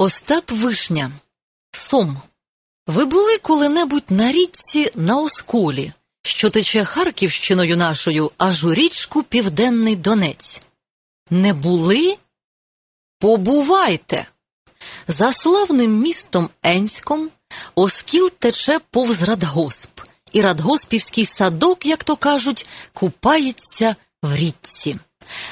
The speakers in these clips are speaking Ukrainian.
Остап Вишня. Сом. Ви були коли-небудь на річці на Осколі, що тече Харківщиною нашою, аж у річку Південний Донець? Не були? Побувайте! За славним містом Енськом Оскіл тече повз Радгосп, і Радгоспівський садок, як то кажуть, купається в річці.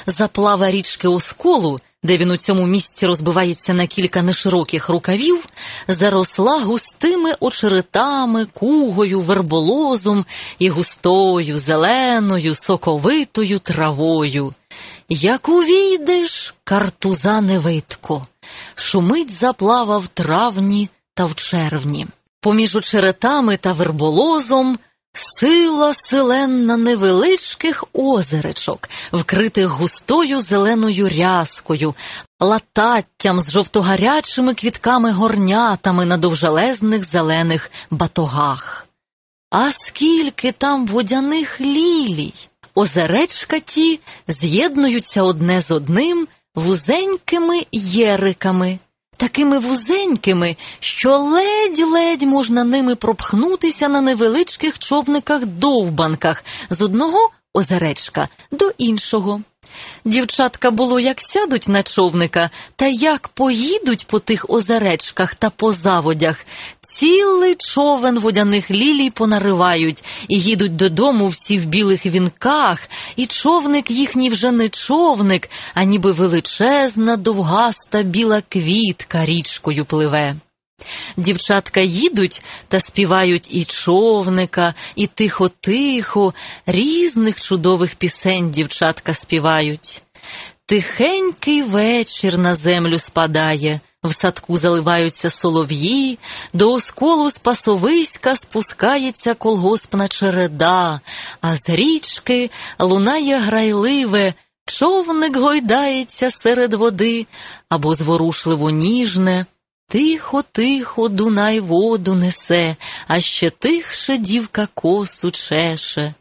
Заплава річки Осколу де він у цьому місці розбивається на кілька нешироких рукавів, заросла густими очеретами, кугою, верболозом і густою, зеленою, соковитою травою. Як увійдеш, картуза не видко, шумить заплава в травні та в червні. Поміж очеретами та верболозом Сила селенна невеличких озеречок, вкритих густою зеленою рязкою, лататтям з жовтогарячими квітками горнятами на довжелезних зелених батогах. А скільки там водяних лілій! Озеречка ті з'єднуються одне з одним вузенькими єриками такими вузенькими, що ледь-ледь можна ними пропхнутися на невеличких човниках-довбанках з одного озеречка до іншого. Дівчатка було, як сядуть на човника, та як поїдуть по тих озеречках та по заводях, цілий човен водяних лілій понаривають і їдуть додому всі в білих вінках, і човник їхній вже не човник, а ніби величезна, довгаста біла квітка річкою пливе. Дівчатка їдуть та співають і човника, і тихо-тихо, різних чудових пісень дівчатка співають. Тихенький вечір на землю спадає, в садку заливаються солов'ї, до осколу з пасовиська спускається колгоспна череда, а з річки лунає грайливе, човник гойдається серед води або зворушливо ніжне. Тихо, тихо, Дунай воду несе, а ще тихше дівка косу чеше.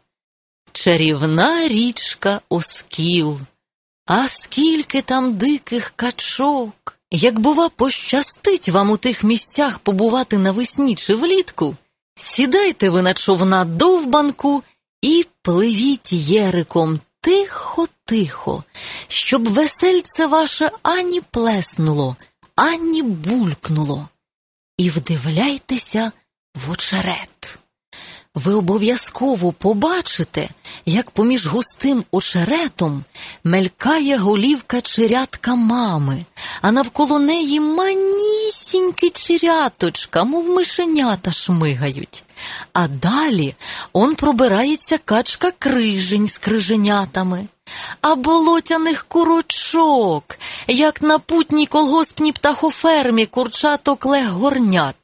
Чарівна річка Оскіл, а скільки там диких качок. Як, бува, пощастить вам у тих місцях побувати навесні чи влітку, сідайте ви на човна довбанку і пливіть єриком тихо-тихо, щоб весельце ваше ані плеснуло ані булькнуло, і вдивляйтеся в очерет. Ви обов'язково побачите, як поміж густим очеретом мелькає голівка чирятка мами, а навколо неї манісінькі чиряточка, мов мишенята шмигають. А далі он пробирається качка крижень з криженятами а болотяних курочок, як на путній колгоспній птахофермі курчаток легорнят,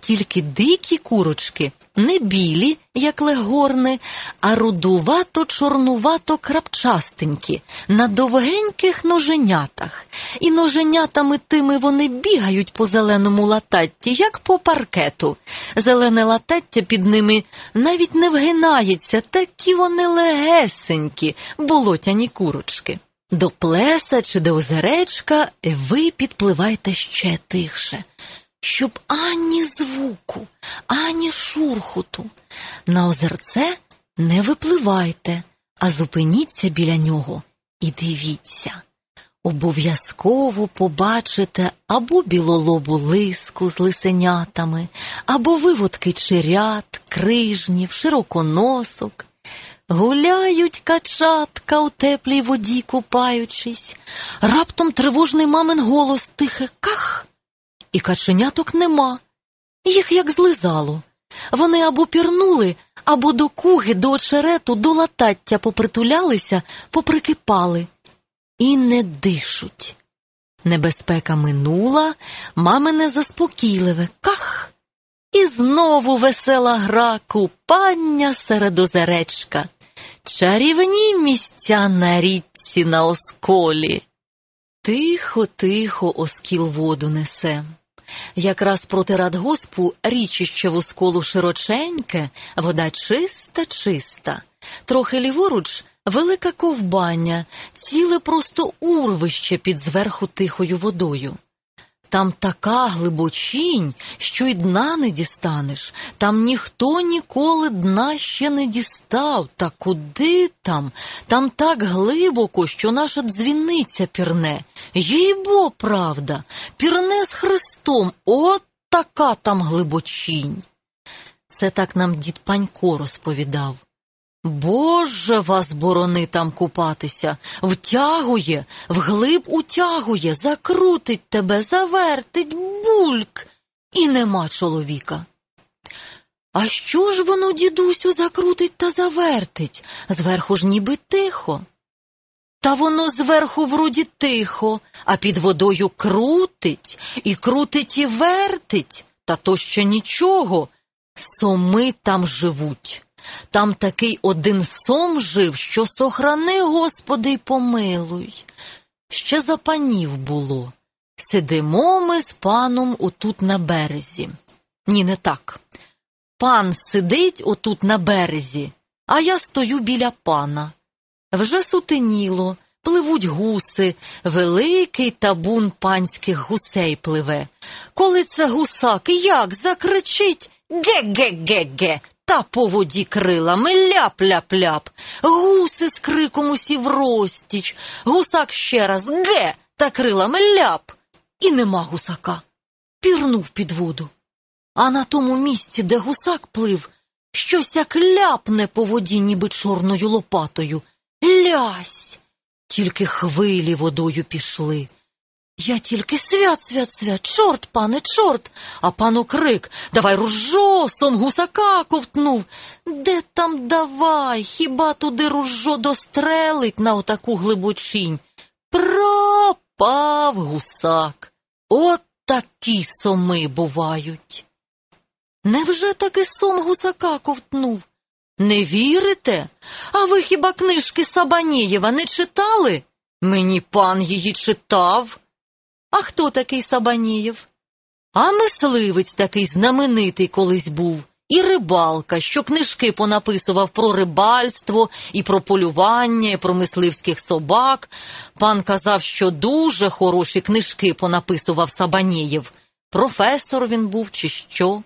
тільки дикі курочки не білі, як легорни, а рудувато чорнувато крапчастенькі, на довгеньких ноженятах. І ноженятами тими вони бігають по зеленому лататті, як по паркету. Зелене латаття під ними навіть не вгинається, такі вони легесенькі, болотяні курочки. До плеса чи до озеречка ви підпливайте ще тихше щоб ані звуку, ані шурхуту. На озерце не випливайте, а зупиніться біля нього і дивіться. Обов'язково побачите або білолобу лиску з лисенятами, або виводки черят, крижнів, широконосок. Гуляють качатка у теплій воді купаючись, раптом тривожний мамин голос тихе ках і каченяток нема. Їх як злизало. Вони або пірнули, або до куги, до очерету, до латаття попритулялися, поприкипали і не дишуть. Небезпека минула, мамине заспокійливе ках. І знову весела гра купання серед озеречка, чарівні місця на річці на осколі. Тихо, тихо, оскіл воду несе. Якраз проти радгоспу річище восколу широченьке, вода чиста, чиста, трохи ліворуч велика ковбання, ціле просто урвище під зверху тихою водою. Там така глибочінь, що й дна не дістанеш. Там ніхто ніколи дна ще не дістав. Та куди там? Там так глибоко, що наша дзвіниця пірне. Їй бо правда, пірне з Христом. От така там глибочінь. Це так нам дід Панько розповідав. Боже вас борони там купатися, втягує, вглиб утягує, закрутить тебе, завертить, бульк, і нема чоловіка. А що ж воно, дідусю, закрутить та завертить? Зверху ж ніби тихо. Та воно зверху вроді тихо, а під водою крутить, і крутить, і вертить, та то ще нічого. Соми там живуть. Там такий один сом жив, що сохрани, Господи, й помилуй. Ще за панів було. Сидимо ми з паном отут на березі. Ні, не так. Пан сидить отут на березі, а я стою біля пана. Вже сутеніло, пливуть гуси, великий табун панських гусей пливе. Коли це гусак, як закричить ге-ге-ге-ге, та по воді крилами ляп-ляп-ляп. Гуси з криком усі врозтіч. Гусак ще раз ге та крилами ляп. І нема гусака. Пірнув під воду. А на тому місці, де гусак плив, щось як ляпне по воді, ніби чорною лопатою. Лясь. Тільки хвилі водою пішли. Я тільки свят, свят, свят, чорт, пане, чорт, а пану крик Давай ружо, сом гусака ковтнув. Де там давай? Хіба туди ружо дострелить на отаку глибочінь? Пропав гусак. От такі соми бувають. Невже таки сом гусака ковтнув? Не вірите? А ви хіба книжки Сабанієва не читали? Мені пан її читав. А хто такий Сабанієв? А мисливець такий знаменитий колись був, і рибалка, що книжки понаписував про рибальство, і про полювання, і про мисливських собак. Пан казав, що дуже хороші книжки понаписував Сабанієв. Професор він був, чи що.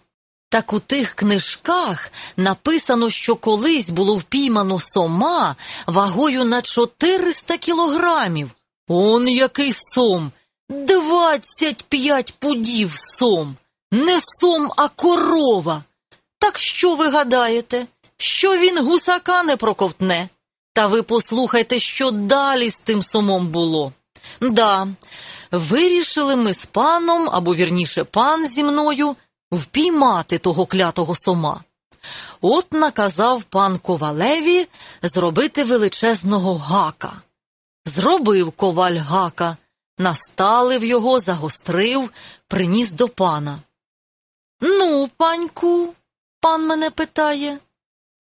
Так у тих книжках написано, що колись було впіймано сома вагою на 400 кілограмів. Он який сом! Двадцять п'ять пудів сом. Не сом, а корова. Так що ви гадаєте? Що він гусака не проковтне? Та ви послухайте, що далі з тим сомом було. Да, вирішили ми з паном, або вірніше пан зі мною, впіймати того клятого сома. От наказав пан ковалеві зробити величезного гака. Зробив коваль гака. Насталив його, загострив, приніс до пана. Ну, паньку, пан мене питає,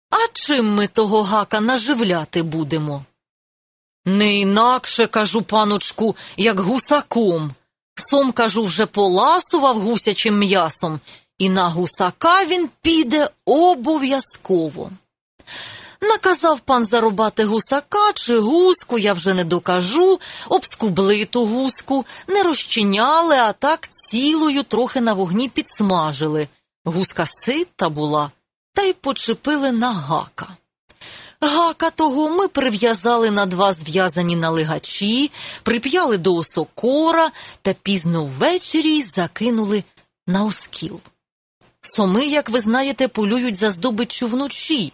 а чим ми того гака наживляти будемо? Не інакше, кажу паночку, як гусаком. Сом, кажу, вже поласував гусячим м'ясом, і на гусака він піде обов'язково. Наказав пан зарубати гусака чи гуску, я вже не докажу, обскубли ту гуску, не розчиняли, а так цілою трохи на вогні підсмажили. Гуска сита була, та й почепили на гака. Гака того ми прив'язали на два зв'язані налигачі, прип'яли до осокора та пізно ввечері закинули на оскіл. Соми, як ви знаєте, полюють за здобиччю вночі.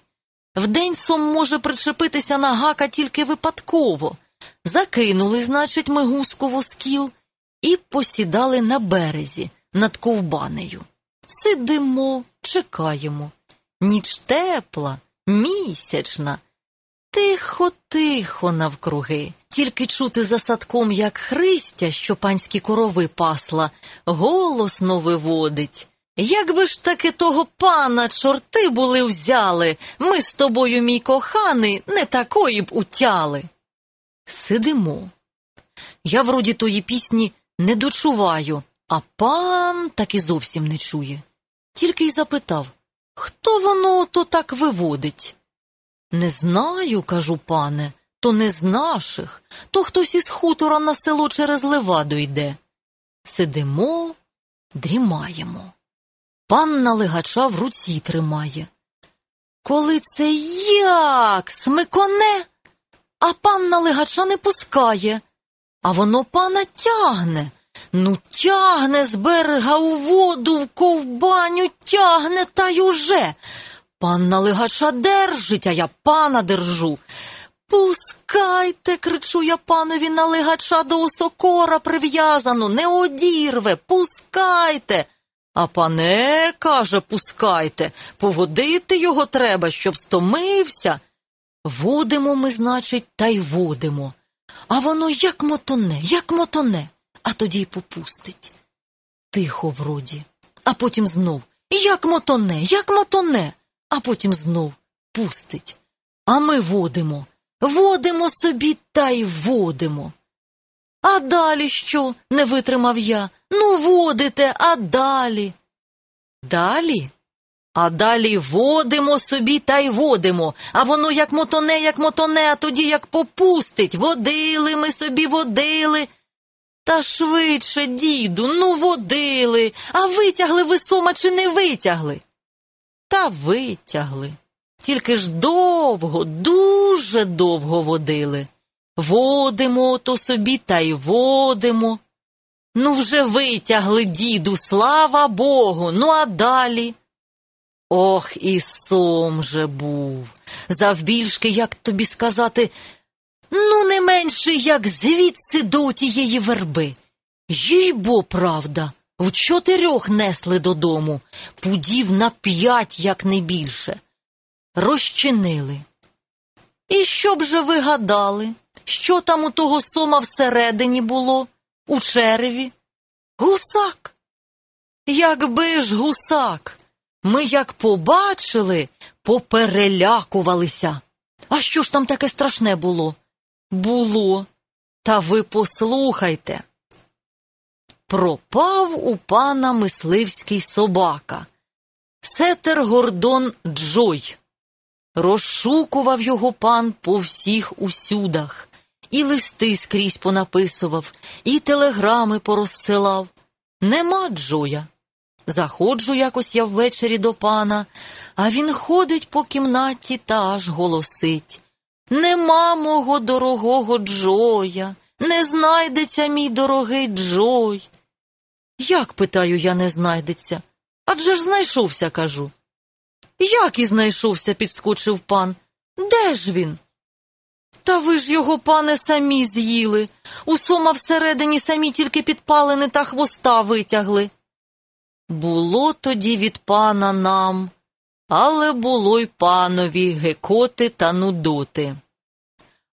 Вдень сом може причепитися на гака тільки випадково. Закинули, значить, ми гуску в оскіл і посідали на березі над ковбанею. Сидимо, чекаємо. Ніч тепла, місячна. Тихо-тихо навкруги, тільки чути за садком, як Христя, що панські корови пасла, голосно виводить. Якби ж таки того пана чорти були взяли, ми з тобою, мій коханий, не такої б утяли. Сидимо. Я вроді тої пісні не дочуваю, а пан так і зовсім не чує. Тільки й запитав, хто воно то так виводить? Не знаю, кажу пане, то не з наших, то хтось із хутора на село через леваду йде. Сидимо, дрімаємо. Панна легача в руці тримає. Коли це як смиконе, а панна легача не пускає, а воно пана тягне. Ну, тягне з берега у воду, в ковбаню тягне та й уже. Панна легача держить, а я пана держу. Пускайте, кричу я панові на легача до осокора прив'язану, не одірве, пускайте. А пане, каже, пускайте, поводити його треба, щоб стомився. Водимо ми, значить, та й водимо. А воно як мотоне, як мотоне, а тоді й попустить. Тихо вроді, а потім знов як мотоне, як мотоне, а потім знов пустить. А ми водимо, водимо собі та й водимо. А далі що? не витримав я. Ну, водите, а далі. Далі? А далі водимо собі та й водимо, а воно як мотоне, як мотоне, а тоді як попустить. Водили ми собі, водили. Та швидше, діду, ну водили, а витягли ви сома чи не витягли? Та витягли. Тільки ж довго, дуже довго водили. Водимо то собі та й водимо. Ну, вже витягли, діду, слава Богу, ну а далі. Ох, і сом же був. Завбільшки, як тобі сказати, ну, не менше, як звідси до тієї верби. Їй бо правда, в чотирьох несли додому, пудів на п'ять, як не більше. Розчинили. І що б же ви гадали, що там у того сома всередині було, у череві? Гусак. Якби ж гусак. Ми як побачили, поперелякувалися. А що ж там таке страшне було? Було. Та ви послухайте. Пропав у пана мисливський собака. Сетер Гордон Джой. Розшукував його пан по всіх усюдах, і листи скрізь понаписував, і телеграми порозсилав. Нема Джоя. Заходжу якось я ввечері до пана, а він ходить по кімнаті та аж голосить. Нема мого дорогого Джоя, не знайдеться мій дорогий Джой. Як, питаю, я не знайдеться? Адже ж знайшовся, кажу. Як і знайшовся, підскочив пан. Де ж він? Та ви ж його, пане, самі з'їли. У сома всередині самі тільки підпалини та хвоста витягли. Було тоді від пана нам, але було й панові гекоти та нудоти.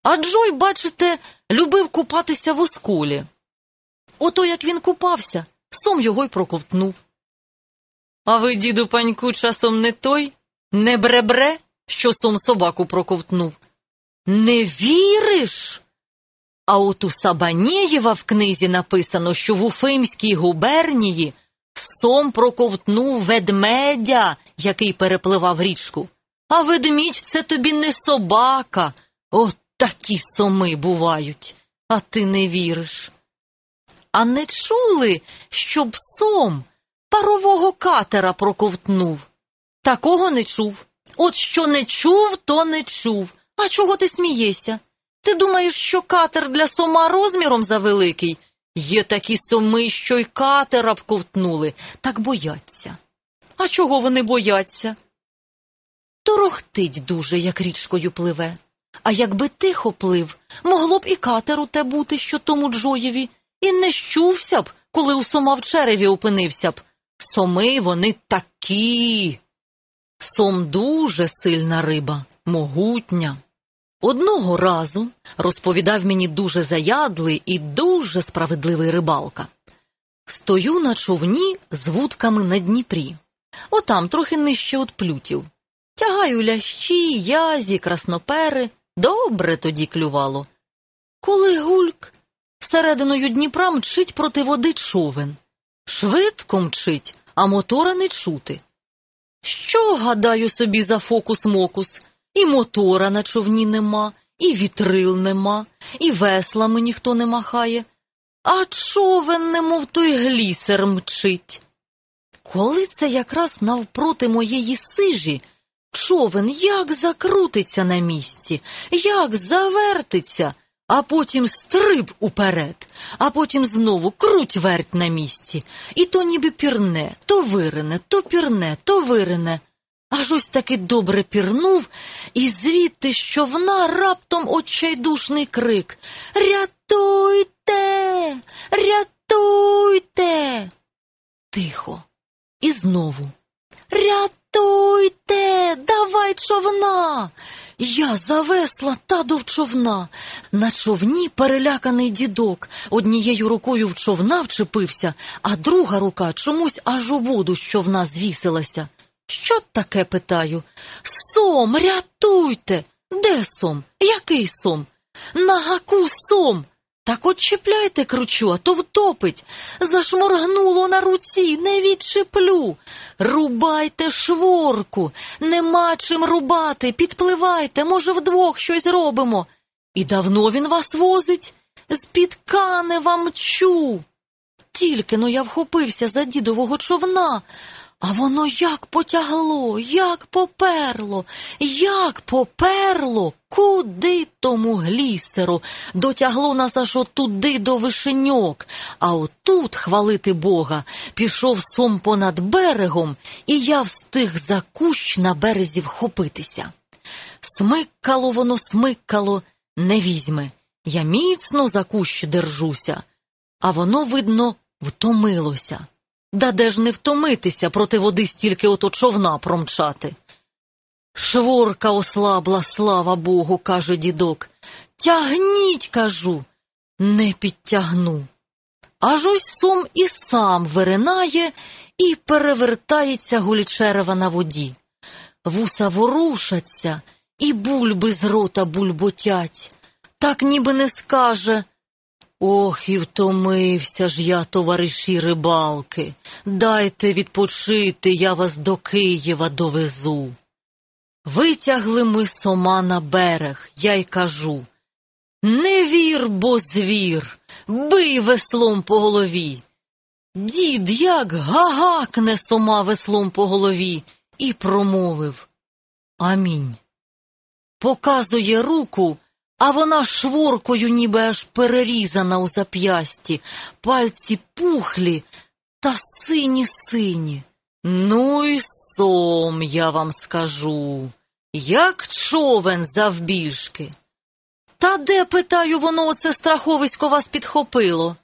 А Джой, бачите, любив купатися в осколі. Ото як він купався, сом його й проковтнув. А ви, діду паньку, часом не той, не бребре, що сом собаку проковтнув. Не віриш? А от у Сабанієва в книзі написано, що в Уфимській губернії сом проковтнув ведмедя, який перепливав річку. А ведмідь це тобі не собака. От такі соми бувають, а ти не віриш. А не чули, щоб сом парового катера проковтнув? Такого не чув. От що не чув, то не чув. А чого ти смієшся? Ти думаєш, що катер для сома розміром завеликий? Є такі соми, що й катера б ковтнули, так бояться. А чого вони бояться? Торохтить дуже, як річкою пливе. А якби тихо плив, могло б і катеру те бути, що тому Джоєві, і не щувся б, коли у сома в череві опинився б. Соми вони такі. Сом дуже сильна риба, могутня. Одного разу розповідав мені дуже заядлий і дуже справедливий рибалка. Стою на човні з вудками на Дніпрі, отам трохи нижче от плютів. Тягаю лящі, язі, краснопери, добре тоді клювало. Коли гульк серединою Дніпра мчить проти води човен. Швидко мчить, а мотора не чути. Що, гадаю собі, за фокус-мокус? І мотора на човні нема, і вітрил нема, і веслами ніхто не махає. а човен, немов той глісер мчить. Коли це якраз навпроти моєї сижі, човен як закрутиться на місці, як завертиться, а потім стриб уперед, а потім знову круть верть на місці, і то ніби пірне, то вирине, то пірне, то вирине. Аж ось таки добре пірнув, і звідти човна раптом отчайдушний крик Рятуйте, рятуйте. Тихо. І знову Рятуйте, давай човна. Я завесла та до човна. На човні переляканий дідок. Однією рукою в човна вчепився, а друга рука чомусь аж у воду з човна звісилася. Що таке питаю? Сом, рятуйте. Де сом? Який сом? На гаку сом. Так от чіпляйте кручу, а то втопить. Зашморгнуло на руці, не відчеплю. Рубайте шворку, нема чим рубати, підпливайте, може, вдвох щось робимо. І давно він вас возить? З-під канева мчу. Тільки но я вхопився за дідового човна, а воно як потягло, як поперло, як поперло, куди тому глісеру, дотягло нас аж отуди до вишеньок, а отут, хвалити Бога, пішов сом понад берегом, і я встиг за кущ на березі вхопитися. Смикало воно, смикало, не візьме. Я міцно за кущ держуся, а воно, видно, втомилося. Да де ж не втомитися проти води стільки ото човна промчати? Шворка ослабла, слава Богу, каже дідок. Тягніть, кажу, не підтягну. Аж ось сом і сам виринає і перевертається гулічерева на воді. Вуса ворушаться, і бульби з рота бульботять. Так ніби не скаже. Ох, і втомився ж я, товариші рибалки. Дайте відпочити, я вас до Києва довезу. Витягли ми сома на берег, я й кажу Не вір, бо звір, бий веслом по голові. Дід як гагакне сома веслом по голові, і промовив Амінь. Показує руку. А вона шворкою ніби аж перерізана у зап'ясті, пальці пухлі та сині сині. Ну й сом, я вам скажу, як човен завбільшки. Та де, питаю, воно оце страховисько вас підхопило?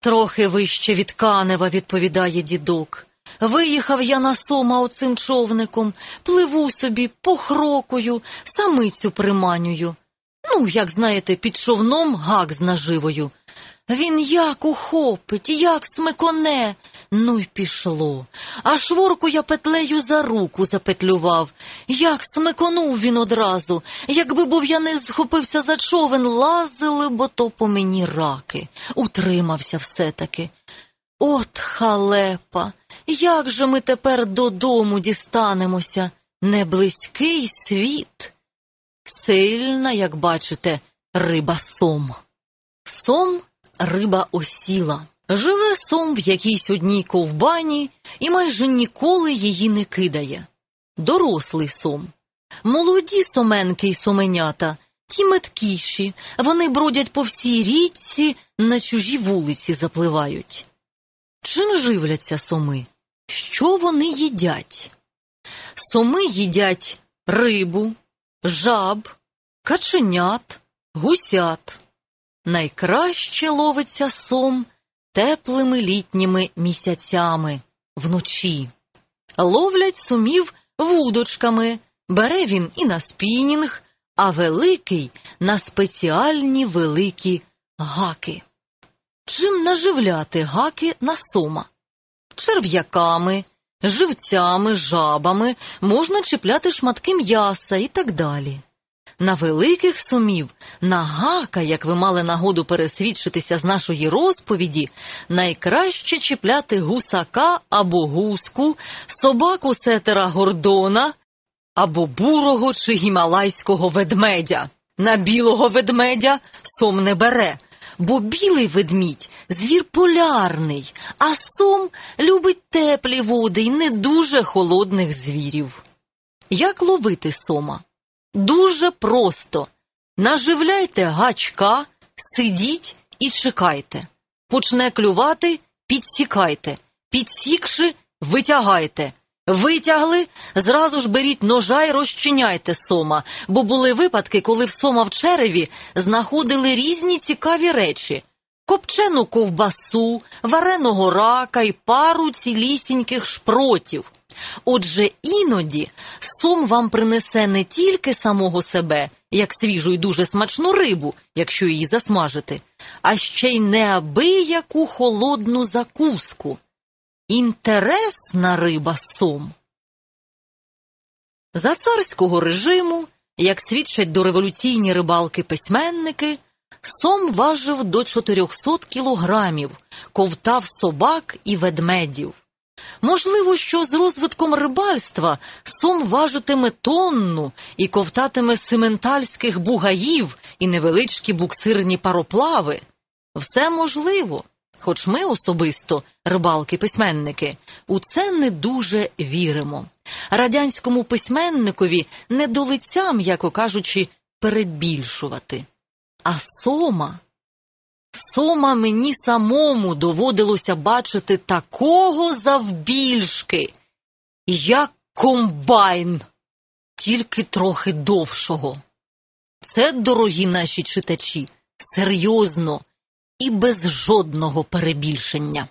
Трохи вище від Канева, відповідає дідок. Виїхав я на сома оцим човником, пливу собі, похрокую, самицю приманюю. Ну, як знаєте, під човном гак з наживою. Він як ухопить, як смиконе. Ну й пішло. А шворку я петлею за руку запетлював. Як смиконув він одразу. Якби був я не схопився за човен, лазили, бо то по мені раки. Утримався все-таки. От халепа, як же ми тепер додому дістанемося? Не близький світ. Сильна, як бачите, риба сом. Сом риба осіла. Живе сом в якійсь одній ковбані і майже ніколи її не кидає. Дорослий сом. Молоді соменки й соменята, ті меткіші, вони бродять по всій річці, на чужі вулиці запливають. Чим живляться соми? Що вони їдять? Соми їдять рибу, жаб, каченят, гусят. Найкраще ловиться сом теплими літніми місяцями вночі. Ловлять сумів вудочками, бере він і на спінінг, а великий на спеціальні великі гаки. Чим наживляти гаки на сома? Черв'яками, живцями, жабами можна чіпляти шматки м'яса і так далі. На великих сумів, на гака, як ви мали нагоду пересвідчитися з нашої розповіді, найкраще чіпляти гусака або гуску, собаку сетера гордона або бурого чи гімалайського ведмедя. На білого ведмедя сом не бере, бо білий ведмідь звір полярний, а сом любить теплі води й не дуже холодних звірів. Як ловити сома? Дуже просто. Наживляйте гачка, сидіть і чекайте. Почне клювати, підсікайте. Підсікши, витягайте. Витягли, зразу ж беріть ножа й розчиняйте сома, бо були випадки, коли в сома в череві знаходили різні цікаві речі: копчену ковбасу, вареного рака й пару цілісіньких шпротів. Отже, іноді сом вам принесе не тільки самого себе, як свіжу і дуже смачну рибу, якщо її засмажити, а ще й неабияку холодну закуску. Інтересна риба сом. За царського режиму, як свідчать дореволюційні рибалки-письменники, сом важив до 400 кілограмів, ковтав собак і ведмедів. Можливо, що з розвитком рибальства сом важитиме тонну і ковтатиме сементальських бугаїв і невеличкі буксирні пароплави. Все можливо, хоч ми особисто, рибалки-письменники, у це не дуже віримо. Радянському письменникові не до лиця, м'яко кажучи, перебільшувати. А сома. Сома мені самому доводилося бачити такого завбільшки, як комбайн, тільки трохи довшого. Це, дорогі наші читачі, серйозно і без жодного перебільшення.